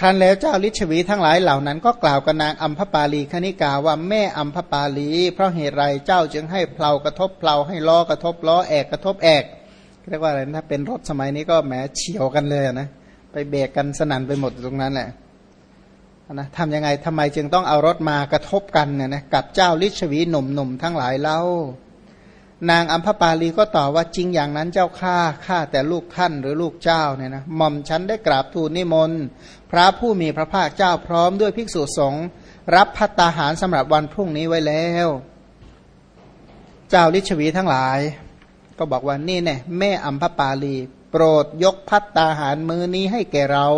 ครั้นแล้วเจ้าลิชวีทั้งหลายเหล่านั้นก็กล่าวกับนางอัมพปาลีคณิกาว่าแม่อัมพปาลี เพราะเหตุไรเจ้าจึงให้เพลากระทบเพลาให้ล้อกระทบล้อแอกกระทบแอกเรียกว่าอะไรถ้าเป็นรถสมัยนี้ก็แหมเฉียวกันเลยนะไปเบรกกันสนั่นไปหมดตรงนั้นแหละนะทำยังไงทำไมจึงต้องเอารถมากระทบกันเนี่ยนะกับเจ้าลิชวีหนุ่มๆทั้งหลายเล่า นางอัมพปาลีก็ตอบว่าจริงอย่างนั้นเจ้าข้าข้าแต่ลูกท่านหรือลูกเจ้าเนี่ยนะหม่อมฉันได้กราบทูลนิมนต์พระผู้มีพระภาคเจ้าพร้อมด้วยภิกษุสงฆ์รับพัตตาหารสำหรับวันพรุ่งนี้ไว้แล้ว เจ้าลิชวีทั้งหลาย ก็บอกว่านี่แน่แม่อัมพปาลี โปรดยกพัตตาหารมือนี้ให้แก่เรา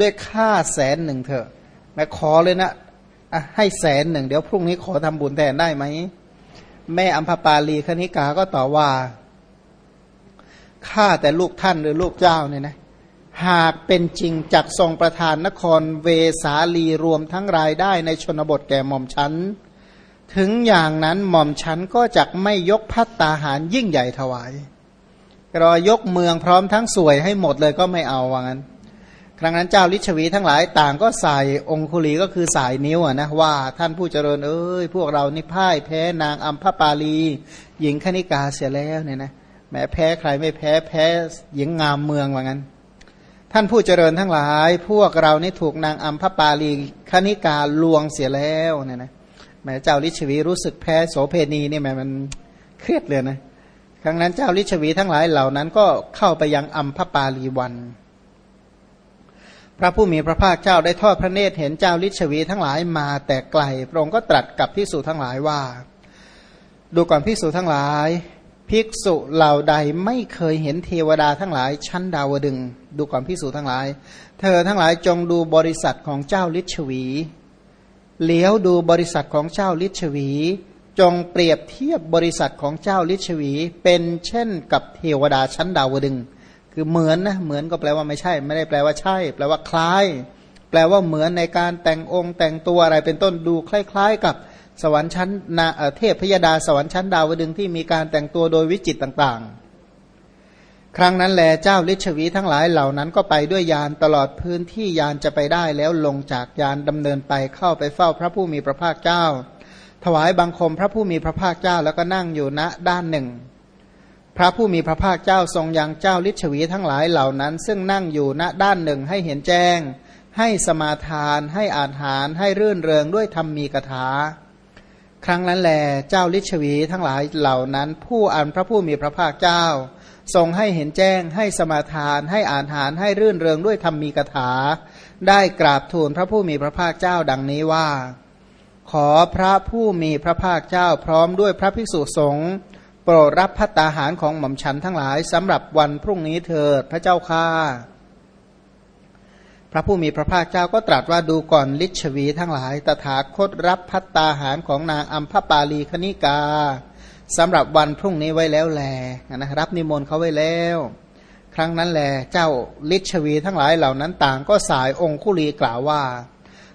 ด้วยค่าแสนหนึ่งเถอะแม่ขอเลยนะให้แสนหนึ่งเดี๋ยวพรุ่งนี้ขอทำบุญแทนได้ไหม แม่อัมพปาลีคณิกาก็ตอบว่าข้าแต่ลูกท่านหรือลูกเจ้าเนี่ยนะหากเป็นจริงจักทรงประธานนครเวสาลีรวมทั้งรายได้ในชนบทแก่หม่อมฉันถึงอย่างนั้นหม่อมฉันก็จักไม่ยกพัตตาหารยิ่งใหญ่ถวายรอยกเมืองพร้อมทั้งสวยให้หมดเลยก็ไม่เอาว่างั้น ครั้งนั้นเจ้าลิชวีทั้งหลายต่างก็ใส่องคุลีก็คือสายนิ้วนะว่าท่านผู้เจริญเอ้ยพวกเรานี่พ่ายแพ้นางอัมพปาลี หญิงคณิกาเสียแล้วเนี่ยนะแม้แพ้ใครไม่แพ้แพ้หญิงงามเมืองว่างั้น ท่านผู้เจริญทั้งหลาย พวกเรานี่ถูกนางอัมพปาลีคณิกาลวงเสียแล้วเนี่ยนะแม้เจ้าลิชวีรู้สึกแพ้โสเพณีนี่แม้มันเครียดเลยนะครั้งนั้นเจ้าลิชวีทั้งหลายเหล่านั้นก็เข้าไปยังอัมพปาลีวัน พระผู้มีพระภาคเจ้าได้ทอดพระเนตรเห็นเจ้าลิชวีทั้งหลายมาแต่ไกลพระองค์ก็ตรัสกับภิกษุทั้งหลายว่า ดูก่อนภิกษุทั้งหลาย ภิกษุเหล่าใดไม่เคยเห็นเทวดาทั้งหลาย ชั้นดาวดึง ดูก่อนภิกษุทั้งหลาย เธอทั้งหลายจงดูบริษัทของเจ้าลิชวีเหลียวดูบริษัทของเจ้าลิชวี จงเปรียบเทียบบริษัทของเจ้าลิชวี เป็นเช่นกับเทวดาชั้นดาวดึง คือเหมือนนะเหมือนก็แปลว่าไม่ใช่ ไม่ได้แปลว่าใช่ แปลว่าคล้าย แปลว่าเหมือนในการแต่งองค์แต่งตัวอะไรเป็นต้นดูคล้าย ๆ กับสวรรค์ชั้นนาเทพพยดาสวรรค์ชั้นดาวดึงที่มีการแต่งตัวโดยวิจิตต่างๆ ครั้งนั้นแลเจ้าลิชวีทั้งหลายเหล่านั้นก็ไปด้วยยานตลอดพื้นที่ยานจะไปได้แล้วลงจากยานดำเนินไปเข้าไปเฝ้าพระผู้มีพระภาคเจ้า ถวายบังคมพระผู้มีพระภาคเจ้าแล้วก็นั่งอยู่ณด้านหนึ่ง พระผู้มีพระภาคเจ้าทรงยังเจ้าลิชวีทั้งหลายเหล่านั้น ซึ่งนั่งอยู่ณด้านหนึ่งให้เห็นแจ้ง ให้สมาทาน ให้อาหาร ให้รื่นเริงด้วยธรรมมีกถา ครั้งนั้นแลเจ้าลิชวีทั้งหลายเหล่านั้น ผู้อันพระผู้มีพระภาคเจ้า ทรงให้เห็นแจ้ง ให้สมาทาน ให้อาหาร ให้รื่นเริงด้วยธรรมมีกถา ได้กราบทูลพระผู้มีพระภาคเจ้าดังนี้ว่า ขอพระผู้มีพระภาคเจ้าพร้อมด้วยพระภิกษุสงฆ์ โปรดรับพัตตาหารของหม่อมฉันทั้งหลายสำหรับวันพรุ่งนี้เถิดพระเจ้าค่าพระผู้มีพระภาคเจ้าก็ตรัสว่าดูก่อนลิชวีทั้งหลาย ตถาคตรับพัตตาหารของนางอัมพปาลีคณิกาสำหรับวันพรุ่งนี้ไว้แล้วแลนะรับนิมนต์เขาไว้แล้ว ครั้งนั้นแลเจ้าลิชวีทั้งหลายเหล่านั้นต่างก็สายองคุลีกล่าวว่า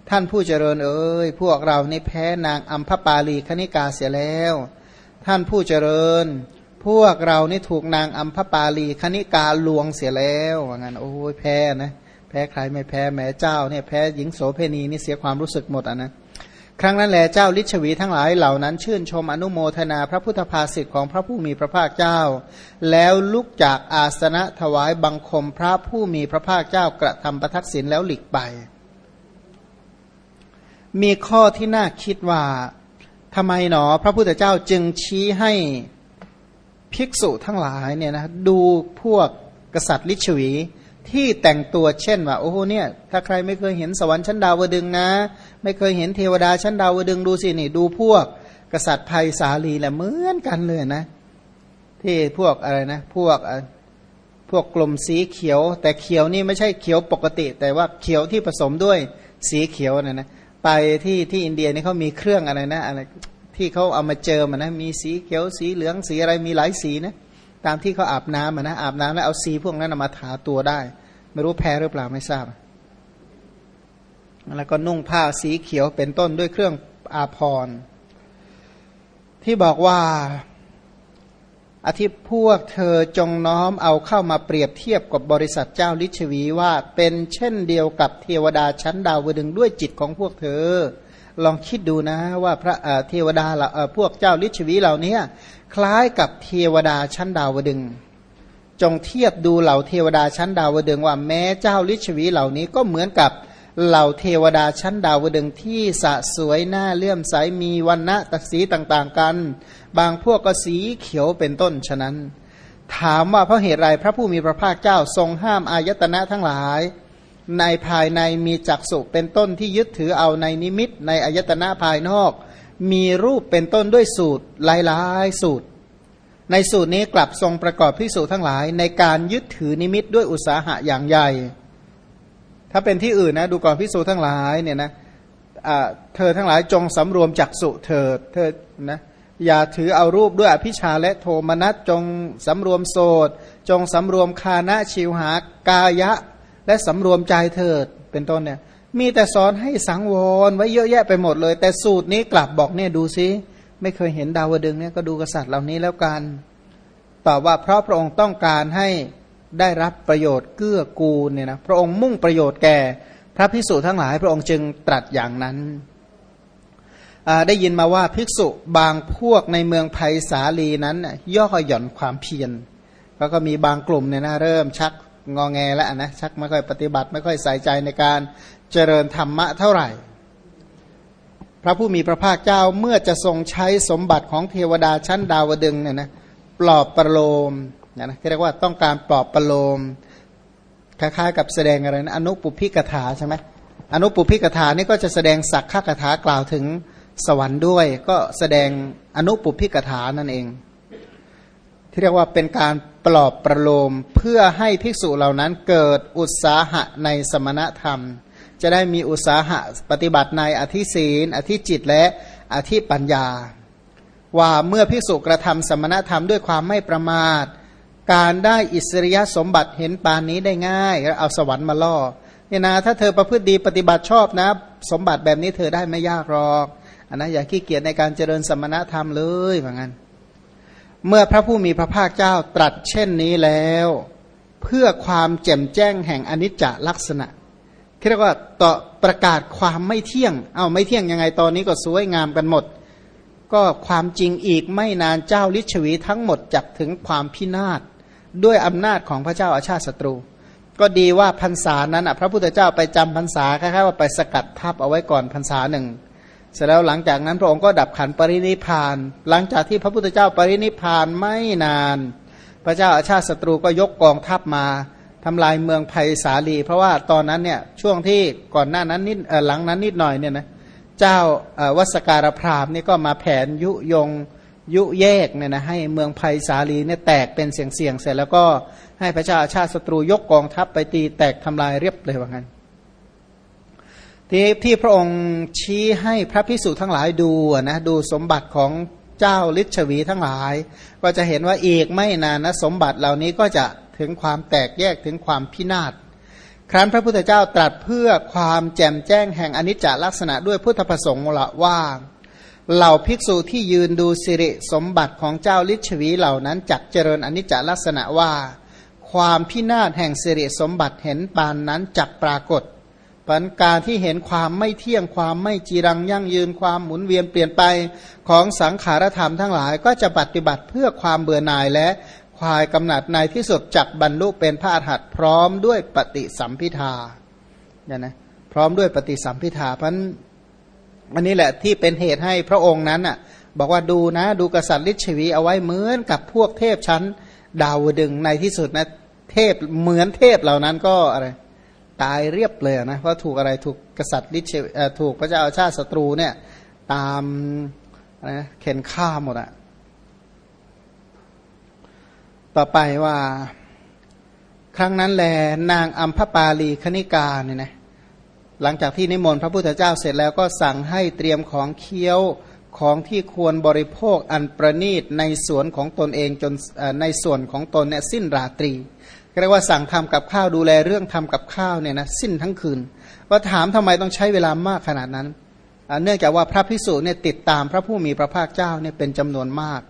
ท่านผู้เจริญเอ้ยพวกเรานี่แพ้นางอัมพปาลีคณิกาเสียแล้ว ท่านผู้เจริญ พวกเรานี่ถูกนางอัมพปาลีคณิกาลวงเสียแล้วว่างั้นโอ้ยแพ้นะแพ้ใครไม่แพ้แม้เจ้าเนี่ยแพ้หญิงโสเพณีนี่เสียความรู้สึกหมดอะนะครั้งนั้นแหละเจ้าลิชวีทั้งหลายเหล่านั้น ชื่นชมอนุโมทนาพระพุทธภาษิตของพระผู้มีพระภาคเจ้า แล้วลุกจากอาสนะถวายบังคมพระผู้มีพระภาคเจ้ากระทำประทักษิณแล้วหลีกไป มีข้อที่น่าคิดว่า ทำไมหนอ พระพุทธเจ้าจึงชี้ให้ภิกษุทั้งหลายเนี่ยนะดูพวกกษัตริย์ลิชวีที่แต่งตัวเช่นว่าโอ้โหเนี่ยถ้าใครไม่เคยเห็นสวรรค์ชั้นดาวดึงนะ ไม่เคยเห็นเทวดาชั้นดาวดึงดูสินี่ดูพวกกษัตริย์ภัยสาลีแหละเหมือนกันเลยนะ ที่พวกอะไรนะ พวกพวกกลุ่มสีเขียว แต่เขียวนี่ไม่ใช่เขียวปกติ แต่ว่าเขียวที่ผสมด้วยสีเขียวนะนะ ไปที่ที่อินเดียนี่เขามีเครื่องอะไรนะอะไรที่เขาเอามาเจอมันนะมีสีเขียวสีเหลืองสีอะไรมีหลายสีนะตามที่เขาอาบน้ำนะอาบน้ำแล้วเอาสีพวกนั้นมาทาตัวได้ ไม่รู้แพ้หรือเปล่าไม่ทราบ แล้วก็นุ่งผ้าสีเขียวเป็นต้นด้วยเครื่องอาภรณ์ที่บอกว่า อธิพวกเธอจงน้อมเอาเข้ามาเปรียบเทียบกับบริษัทเจ้าลิชวีว่าเป็นเช่นเดียวกับเทวดาชั้นดาวดึงด้วยจิตของพวกเธอ ลองคิดดูนะว่าพระเทวดาพวกเจ้าลิชวีเหล่านี้คล้ายกับเทวดาชั้นดาวดึง จงเทียบดูเหล่าเทวดาชั้นดาวดึงว่าแม้เจ้าลิชวีเหล่านี้ก็เหมือนกับเเหล่าเทวดาชั้นดาวดึงที่สะสวยหน้าเลื่อมใสมีวันณะตัสีต่างๆกัน บางพวกก็สีเขียวเป็นต้นฉะนั้น ถามว่าเพราะเหตุไรพระผู้มีพระภาคเจ้าทรงห้ามอายตนะทั้งหลาย ในภายในมีจักสุเป็นต้นที่ยึดถือเอาในนิมิตในอายตนะภายนอก มีรูปเป็นต้นด้วยสูตรลายลายสูตร ในสูตรนี้กลับทรงประกอบพิสูจทั้งหลาย ในการยึดถือนิมิตด้วยอุตสาหะอย่างใหญ่ ถ้าเป็นที่อื่นนะดูก่อนพิสูจทั้งหลายเนี่ยนะเธอทั้งหลายจงสำรวมจักสุเถิดเธอนะอย่าถือเอารูปด้วยอภิชาและโทมนัสจงสำรวมโสดจงสำรวมคานะชิวหากายะ และสำรวมใจเถิดเป็นต้นเนี่ยมีแต่สอนให้สังวรไว้เยอะแยะไปหมดเลย แต่สูตรนี้กลับบอกเนี่ยดูซิไม่เคยเห็นดาวดึงเนี่ยก็ดูกษัตริย์เหล่านี้แล้วกันตอบว่าเพราะพระองค์ต้องการให้ ได้รับประโยชน์เกื้อกูลเนี่ยนะพระองค์มุ่งประโยชน์แก่พระภิกษุทั้งหลาย พระองค์จึงตรัสอย่างนั้นได้ยินมาว่าภิกษุบางพวกในเมืองไผ่สาลีนั้น ย่อหย่อนความเพียรแล้วก็มีบางกลุ่มเนี่ยนะเริ่มชักงอแงแล้วนะชักไม่ค่อยปฏิบัติไม่ค่อยใส่ใจในการเจริญธรรมะเท่าไหร่ พระผู้มีพระภาคเจ้าเมื่อจะทรงใช้สมบัติของเทวดาชั้นดาวดึงเนี่ยนะปลอบประโลม นะนะเรียกว่าต้องการปลอบประโลมคล้ายๆกับแสดงอะไรนะอนุปุพิกถาใช่ไหมอนุปุพิกถานี่ก็จะแสดงสักขคถากล่าวถึงสวรรค์ด้วย ก็แสดงอนุปุพิกถานั่นเอง ที่เรียกว่าเป็นการปลอบประโลมเพื่อให้ภิกษุเหล่านั้นเกิดอุตสาหะในสมณธรรม จะได้มีอุตสาหะปฏิบัติในอธิศีนอธิจิตและอธิปัญญา ว่าเมื่อภิกษุกระทำสมณธรรมด้วยความไม่ประมาท การได้อิสริยสมบัติเห็นปานนี้ได้ง่ายแล้วเอาสวรรค์มาล่อเนี่ยนะถ้าเธอประพฤติดีปฏิบัติชอบนะ สมบัติแบบนี้เธอได้ไม่ยากหรอกอันนะอย่าขี้เกียจในการเจริญสมณธรรมเลยว่างั้นเมื่อพระผู้มีพระภาคเจ้าตรัสเช่นนี้แล้ว เพื่อความแจ่มแจ้งแห่งอนิจจลักษณะเรียกว่าต่อประกาศความไม่เที่ยง เอาไม่เที่ยงยังไงตอนนี้ก็สวยงามกันหมด ก็ความจริงอีกไม่นานเจ้าลิชวีทั้งหมดจับถึงความพินาศ ด้วยอำนาจของพระเจ้าอาชาติศัตรู ก็ดีว่าพรรษานั้นอะพระพุทธเจ้าไปจำพรรษาคล้ายๆว่าไปสกัดทับเอาไว้ก่อนพรรษาหนึ่งเสร็จแล้วหลังจากนั้นพระองค์ก็ดับขันปรินิพาน หลังจากที่พระพุทธเจ้าปรินิพานไม่นาน พระเจ้าอาชาติศัตรูก็ยกกองทัพมาทำลายเมืองไผ่สาลี เพราะว่าตอนนั้นเนี่ยช่วงที่ก่อนหน้านั้นนิดหลังนั้นนิดหน่อยเนี่ยนะเจ้าวัสการพรามนี่ก็มาแผนยุยง ยุแยกเนี่ยนะให้เมืองไผ่สาลีเนี่ยแตกเป็นเสียงๆเสร็จแล้วก็ให้พระเจ้าชาติศัตรูยกกองทัพไปตีแตกทำลายเรียบเลยว่างั้นที่ที่พระองค์ชี้ให้พระพิสุทั้งหลายดูนะดูสมบัติของเจ้าลิชวีทั้งหลาย ก็จะเห็นว่าอีกไม่นานนะสมบัติเหล่านี้ก็จะถึงความแตกแยกถึงความพินาศครั้นพระพุทธเจ้าตรัสเพื่อความแจ่มแจ้งแห่งอนิจจลักษณะด้วยพุทธประสงค์ละว่า เหล่าภิกษุที่ยืนดูสิริสมบัติของเจ้าลิชวีเหล่านั้นจักเจริญอนิจจลักษณะว่า ความพินาศแห่งสิริสมบัติเห็นปานนั้นจักปรากฏปัญการที่เห็นความไม่เที่ยงความไม่จีรังยั่งยืนความหมุนเวียนเปลี่ยนไปของสังขารธรรมทั้งหลายก็จะปฏิบัติเพื่อความเบื่อหน่ายและควายกำหนัดในที่สุดจักบรรลุเป็นพระอรหันต์พร้อมด้วยปฏิสัมพิทาเนี่ยนะพร้อมด้วยปฏิสัมพิทาเพราะ อันนี้แหละที่เป็นเหตุให้พระองค์นั้นอะบอกว่าดูนะ ดูกษัตริย์ลิชวีเอาไว้เหมือนกับพวกเทพชั้นดาวดึงในที่สุดนะเทพเหมือนเทพเหล่านั้นก็อะไรตายเรียบเลยนะเพราะถูกอะไรถูกกษัตริย์ลิชถูกพระเจ้าอาชาติศัตรูเนี่ยตามนะเข็นฆ่าหมดอะต่อไปว่า ครั้งนั้นแลนางอัมพปาลีคณิกาเนี่ยนะ หลังจากที่นิมนต์พระพุทธเจ้าเสร็จแล้วก็สั่งให้เตรียมของเคี้ยวของที่ควรบริโภคอันประณีตในสวนของตนเองจนในส่วนของตนเนี่ยสิ้นราตรีเรียกว่าสั่งทำกับข้าวดูแลเรื่องทำกับข้าวเนี่ยนะสิ้นทั้งคืน ว่าถามทำไมต้องใช้เวลามากขนาดนั้น เนื่องจากว่าพระพิสุเนี่ยติดตามพระผู้มีพระภาคเจ้าเนี่ยเป็นจำนวนมาก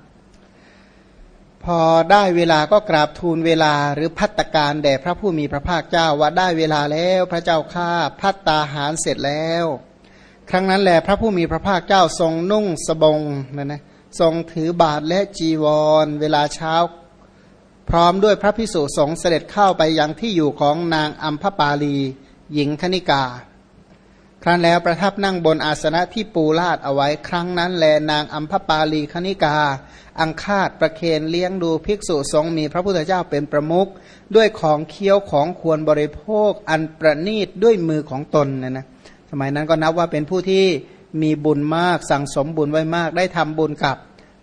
พอได้เวลาก็กราบทูลเวลาหรือพัตตการแด่พระผู้มีพระภาคเจ้าว่าได้เวลาแล้วพระเจ้าข้าพัตตาหารเสร็จแล้ว ครั้งนั้นแหละพระผู้มีพระภาคเจ้าทรงนุ่งสบงนะนะทรงถือบาทและจีวร เวลาเช้า พร้อมด้วยพระพิสุสงฆ์เสด็จเข้าไปยังที่อยู่ของนางอัมพปาลี หญิงคณิกา ครั้นแล้วประทับนั่งบนอาสนะที่ปูลาดเอาไว้ครั้งนั้นแลนางอัมพปาลีคณิกา อังคาดประเคนเลี้ยงดูภิกษุสงฆ์มีพระพุทธเจ้าเป็นประมุขด้วยของเคี้ยวของควรบริโภคอันประณีตด้วยมือของตนนะนะสมัยนั้นก็นับว่าเป็นผู้ที่มีบุญมากสั่งสมบุญไว้มากได้ทำบุญกับ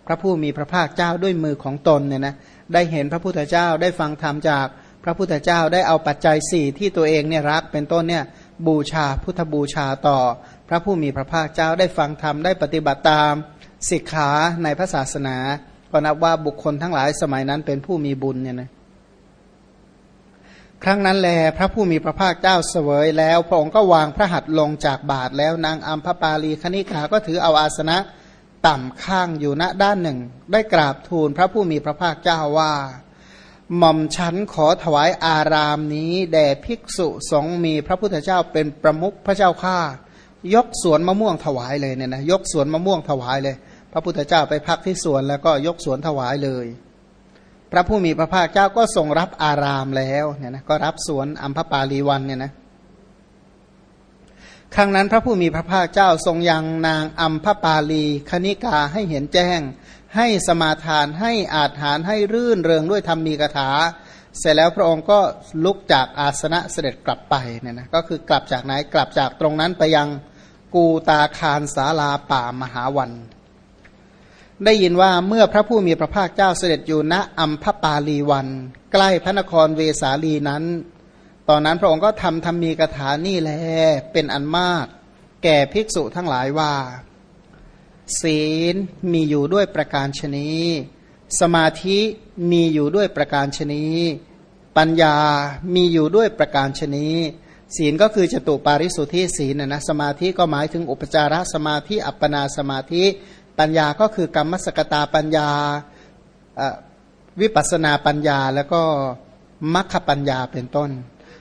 พระผู้มีพระภาคเจ้าด้วยมือของตนเนี่ยนะได้เห็นพระพุทธเจ้าได้ฟังธรรมจากพระพุทธเจ้าได้เอาปัจจัยสี่ที่ตัวเองเนี่ยรักเป็นต้นเนี่ย บูชาพุทธบูชาต่อ พระผู้มีพระภาคเจ้าได้ฟังธรรมได้ปฏิบัติตามศิกขาในพระศาสนา ก็นับว่าบุคคลทั้งหลายสมัยนั้นเป็นผู้มีบุญเนี่ยนะครั้งนั้นแลพระผู้มีพระภาคเจ้าเสวยแล้ว พระองค์ก็วางพระหัตถ์ลงจากบาทแล้วนางอัมพปาลีคณิกาก็ถือเอาอาสนะต่ำข้างอยู่ณด้านหนึ่ง ได้กราบทูลพระผู้มีพระภาคเจ้าว่า หม่อมฉันขอถวายอารามนี้ แด่ภิกษุสงฆ์มีพระพุทธเจ้าเป็นประมุขพระเจ้าข้ายกสวนมะม่วงถวายเลยเนี่ยนะยกสวนมะม่วงถวายเลย พระพุทธเจ้าไปพักที่สวนแล้วก็ยกสวนถวายเลย พระผู้มีพระภาคเจ้าก็ทรงรับอารามแล้วเนี่ยนะก็รับสวนอัมพปาลีวันเนี่ยนะครั้งนั้นพระผู้มีพระภาคเจ้าทรงยังนางอัมพปาลีคณิกาให้เห็นแจ้ง ให้สมาทานให้อาถานให้รื่นเริงด้วยธรรมมีกถา เสร็จแล้วพระองค์ก็ลุกจากอาสนะเสด็จกลับไปเนี่ยนะก็คือกลับจากไหนกลับจากตรงนั้นไปยังกูตาคารสาลาป่ามหาวัน ได้ยินว่าเมื่อพระผู้มีพระภาคเจ้าเสด็จอยู่ณอัมพปาลีวัน ใกล้พระนครเวสาลีนั้น ตอนนั้นพระองค์ก็ทำธรรมีกถานี่แลเป็นอันมาก แก่ภิกษุทั้งหลายว่า ศีลมีอยู่ด้วยประการชนีสมาธิมีอยู่ด้วยประการชนีปัญญามีอยู่ด้วยประการชนีศีลก็คือจตุปาริสุทธิศีลนะนะสมาธิก็หมายถึงอุปจารสมาธิอัปปนาสมาธิ ปัญญาก็คือกรรมสกตาปัญญาวิปัสนาปัญญาแล้วก็มัคคปัญญาเป็นต้น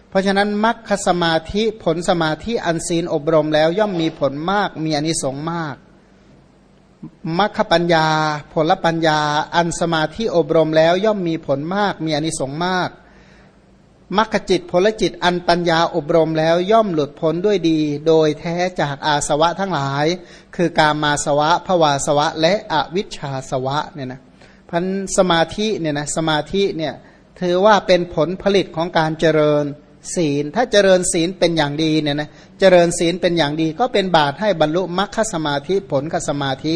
เพราะฉะนั้นมรรคสมาธิผลสมาธิอันศีลอบรมแล้วย่อมมีผลมากมีอนิสงส์มาก มรรคปัญญา ผลปัญญา อันสมาธิอบรมแล้วย่อมมีผลมาก มีอนิสงส์มากมรรคจิตผลจิตอันปัญญาอบรมแล้วย่อมหลุดพ้นด้วยดี โดยแท้จากอาสวะทั้งหลาย คือการมาสวะภวาสวะ และอวิชชาสวะเนี่ยนะพันสมาธิเนี่ยนะสมาธิเนี่ยถือว่าเป็นผลผลิตของการเจริญ ศีล ถ้าเจริญศีลเป็นอย่างดีเนี่ยนะเจริญศีลเป็นอย่างดีก็เป็นบาตให้บรรลุมรรคสมาธิผลคสมาธิ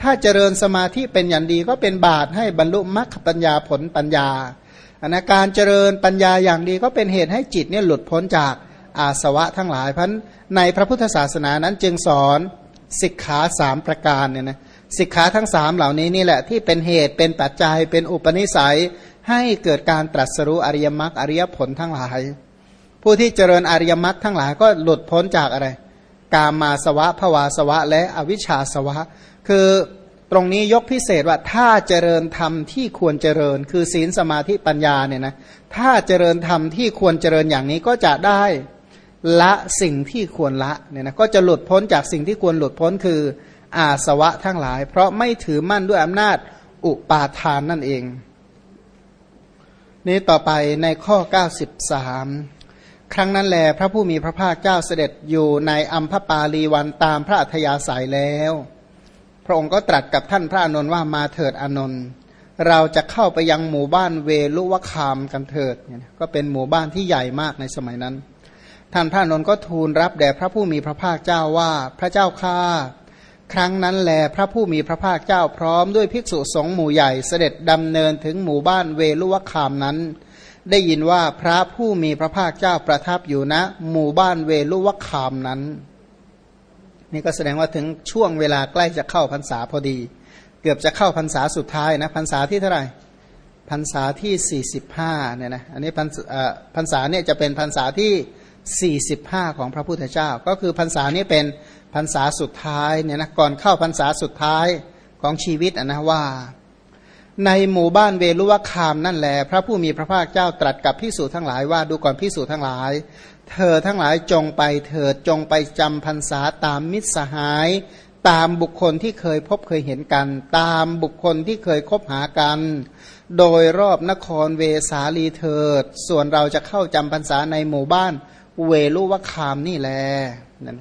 ถ้าเจริญสมาธิเป็นอย่างดีก็เป็นบาตให้บรรลุมรรคปัญญาผลปัญญาอันการเจริญปัญญาอย่างดีก็เป็นเหตุให้จิตเนี่ยหลุดพ้นจากอาสวะทั้งหลายเพราะในพระพุทธศาสนานั้นจึงสอนสิกขาสามประการเนี่ยนะสิกขาทั้งสามเหล่านี้นี่แหละที่เป็นเหตุเป็นปัจจัยเป็นอุปนิสัยให้เกิดการตรัสรู้อริยมรรคอริยผลทั้งหลาย ผู้ที่เจริญอริยมรรคทั้งหลายก็หลุดพ้นจากอะไร กามาสวะภวาสวะ และอวิชชาสวะ คือตรงนี้ยกพิเศษว่าถ้าเจริญธรรมที่ควรเจริญ คือศีลสมาธิปัญญาเนี่ยนะถ้าเจริญธรรมที่ควรเจริญอย่างนี้ก็จะได้ละสิ่งที่ควรละเนี่ยนะก็จะหลุดพ้นจากสิ่งที่ควรหลุดพ้นคืออาสวะทั้งหลาย เพราะไม่ถือมั่นด้วยอำนาจอุปาทานนั่นเอง นี้ต่อไปในข้อ 93 ครั้งนั้นแลพระผู้มีพระภาคเจ้าเสด็จอยู่ในอัมพปาลีวันตามพระอัธยาศัยแล้ว พระองค์ก็ตรัสกับท่านพระอานนท์ว่ามาเถิดอานนท์เราจะเข้าไปยังหมู่บ้านเวลุวคามกันเถิด ก็เป็นหมู่บ้านที่ใหญ่มากในสมัยนั้น ท่านพระอนนท์ก็ทูลรับแด่พระผู้มีพระภาคเจ้าว่าพระเจ้าข้าครั้งนั้นแลพระผู้มีพระภาคเจ้าพร้อมด้วยภิกษุสงฆ์หมู่ใหญ่เสด็จดำเนินถึงหมู่บ้านเวลุวคามนั้น ได้ยินว่าพระผู้มีพระภาคเจ้าประทับอยู่ณนะ หมู่บ้านเวลุวคามนั้น นี่ก็แสดงว่าถึงช่วงเวลาใกล้จะเข้าพรรษาพอดี เกือบจะเข้าพรรษาสุดท้ายนะพรรษาที่เท่าไหร่พรรษาที่ 45เนี่ยนะอันนี้พรรษาเนี่ยจะเป็นพรรษาที่ 45 ของพระพุทธเจ้า ก็คือพรรษานี้เป็นพรรษาสุดท้ายเนี่ยนะก่อนเข้าพรรษาสุดท้ายของชีวิตนะว่า ในหมู่บ้านเวลุวคามนั่นแหละพระผู้มีพระภาคเจ้าตรัสกับพิสูจทั้งหลายว่าดูก่อนพิสูจทั้งหลาย เธอทั้งหลายจงไปเถิดจงไปจำพรรษาตามมิตรสหาย ตามบุคคลที่เคยพบเคยเห็นกัน ตามบุคคลที่เคยคบหากัน โดยรอบนครเวสาลีเถิด ส่วนเราจะเข้าจำพรรษาในหมู่บ้านเวลุวคามนี่แหละนั่น